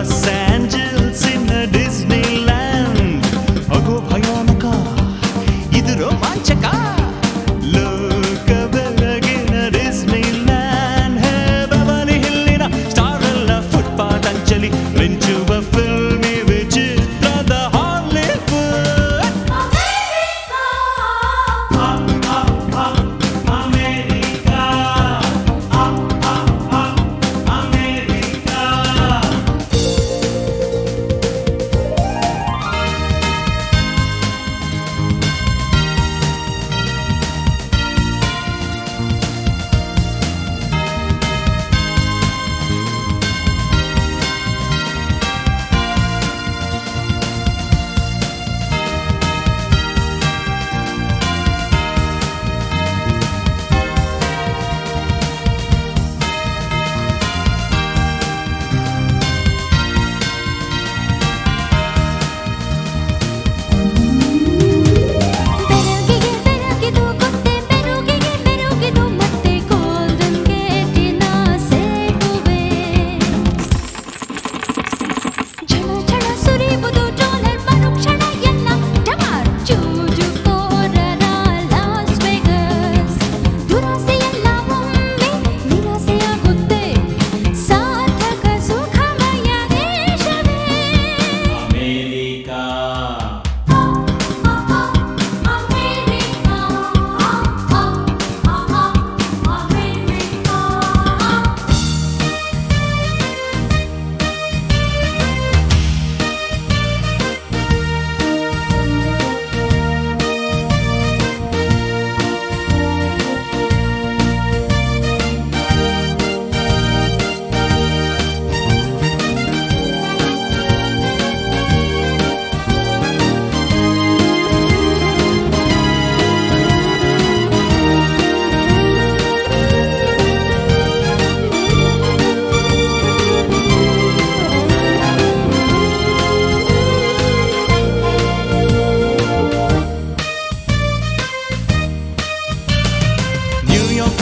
yourself.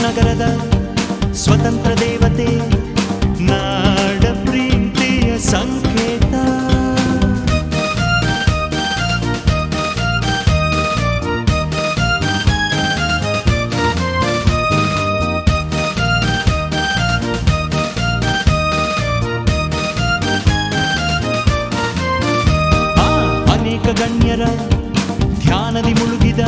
ನಗರದ ಸ್ವತಂತ್ರ ದೇವತೆ ನಾಡ ಪ್ರೀತಿಯ ಸಂಕೇತ. ಅನೇಕ ಗಣ್ಯರ ಧ್ಯಾನದಿ ಮುಳುಗಿದ